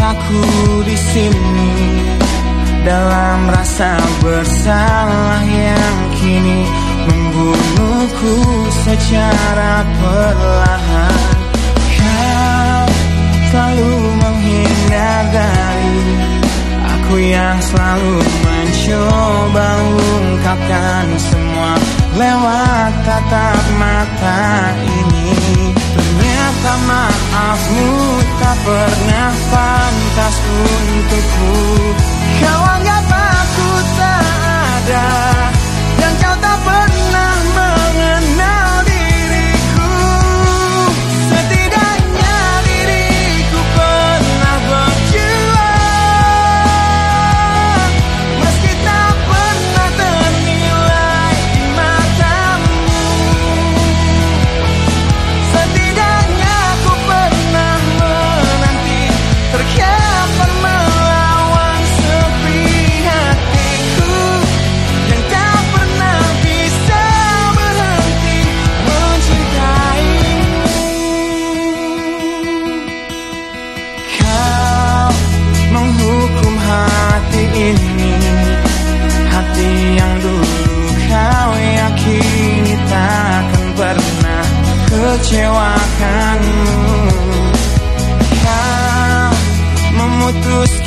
aku di sini dalam rasa bersalah yang kini membunuhku secara perlahan. Kau selalu menghindar dari aku yang selalu mencoba ungkapkan semua lewat tatap mata ini. Ternyata maafmu tak pernah pantas untukku Kau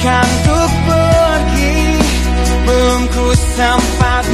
memutuskan untuk pergi? Belum ku sempat